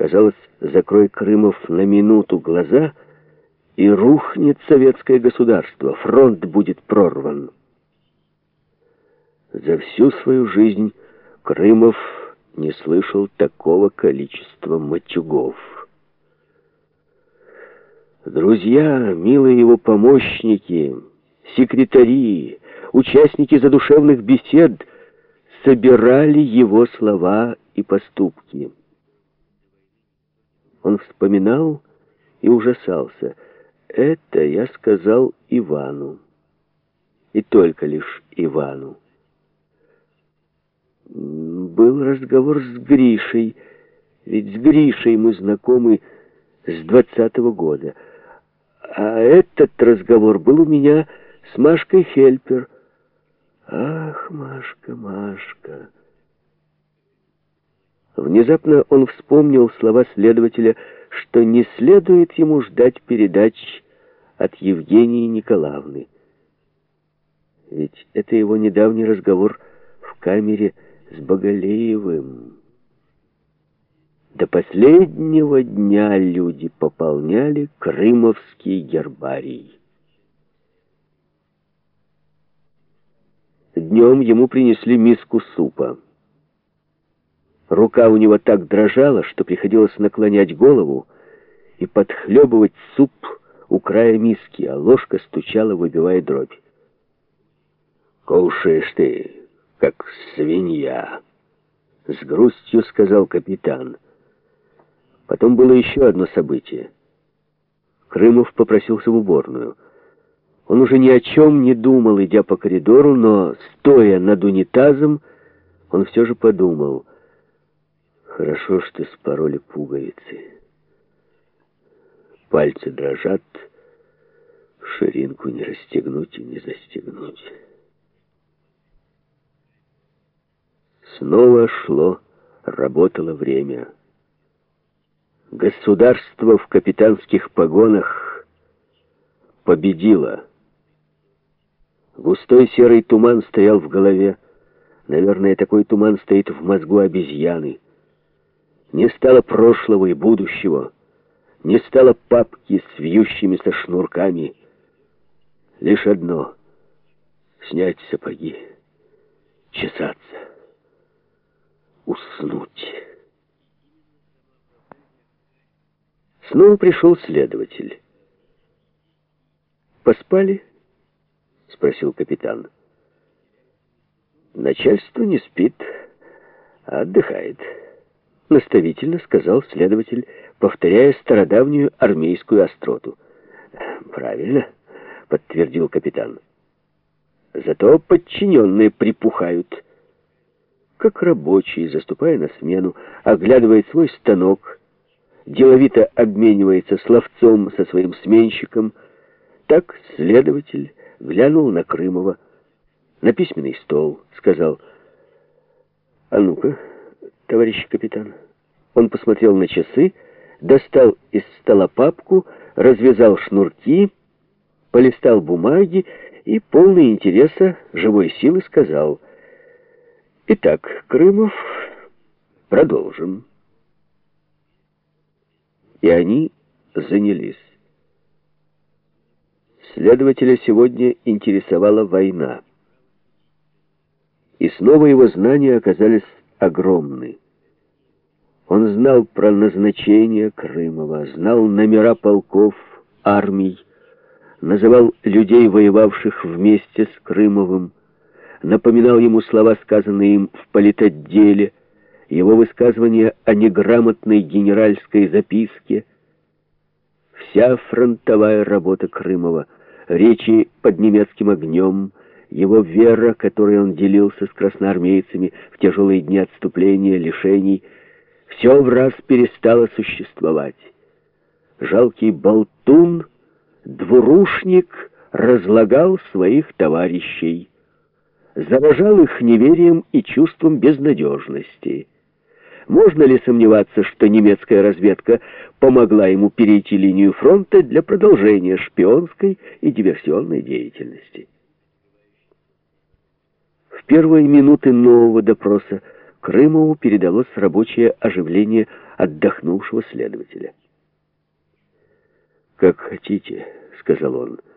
Казалось, закрой Крымов на минуту глаза, и рухнет советское государство, фронт будет прорван. За всю свою жизнь Крымов не слышал такого количества матюгов. Друзья, милые его помощники, секретари, участники задушевных бесед собирали его слова и поступки. Он вспоминал и ужасался. Это я сказал Ивану. И только лишь Ивану. Был разговор с Гришей, ведь с Гришей мы знакомы с двадцатого года. А этот разговор был у меня с Машкой Хельпер. Ах, Машка, Машка... Внезапно он вспомнил слова следователя, что не следует ему ждать передач от Евгении Николаевны. Ведь это его недавний разговор в камере с Боголеевым. До последнего дня люди пополняли крымовский гербарий. Днем ему принесли миску супа. Рука у него так дрожала, что приходилось наклонять голову и подхлебывать суп у края миски, а ложка стучала, выбивая дробь. «Кушаешь ты, как свинья», — с грустью сказал капитан. Потом было еще одно событие. Крымов попросился в уборную. Он уже ни о чем не думал, идя по коридору, но, стоя над унитазом, он все же подумал — Хорошо, что спороли пуговицы. Пальцы дрожат, ширинку не расстегнуть и не застегнуть. Снова шло, работало время. Государство в капитанских погонах победило. Густой серый туман стоял в голове. Наверное, такой туман стоит в мозгу обезьяны. Не стало прошлого и будущего, не стало папки с вьющимися шнурками. Лишь одно — снять сапоги, чесаться, уснуть. Снова пришел следователь. «Поспали?» — спросил капитан. «Начальство не спит, а отдыхает» наставительно сказал следователь, повторяя стародавнюю армейскую остроту. «Правильно», — подтвердил капитан. «Зато подчиненные припухают». Как рабочий, заступая на смену, оглядывает свой станок, деловито обменивается словцом со своим сменщиком, так следователь глянул на Крымова. На письменный стол сказал, «А ну-ка, товарищ капитан». Он посмотрел на часы, достал из стола папку, развязал шнурки, полистал бумаги и, полный интереса, живой силы, сказал, «Итак, Крымов, продолжим». И они занялись. Следователя сегодня интересовала война. И снова его знания оказались огромны. Он знал про назначение Крымова, знал номера полков, армий, называл людей, воевавших вместе с Крымовым, напоминал ему слова, сказанные им в политотделе, его высказывания о неграмотной генеральской записке. Вся фронтовая работа Крымова, речи под немецким огнем, его вера, которой он делился с красноармейцами в тяжелые дни отступления, лишений — все в раз перестало существовать. Жалкий болтун, двурушник разлагал своих товарищей, заражал их неверием и чувством безнадежности. Можно ли сомневаться, что немецкая разведка помогла ему перейти линию фронта для продолжения шпионской и диверсионной деятельности? В первые минуты нового допроса Крымову передалось рабочее оживление отдохнувшего следователя. «Как хотите», — сказал он, —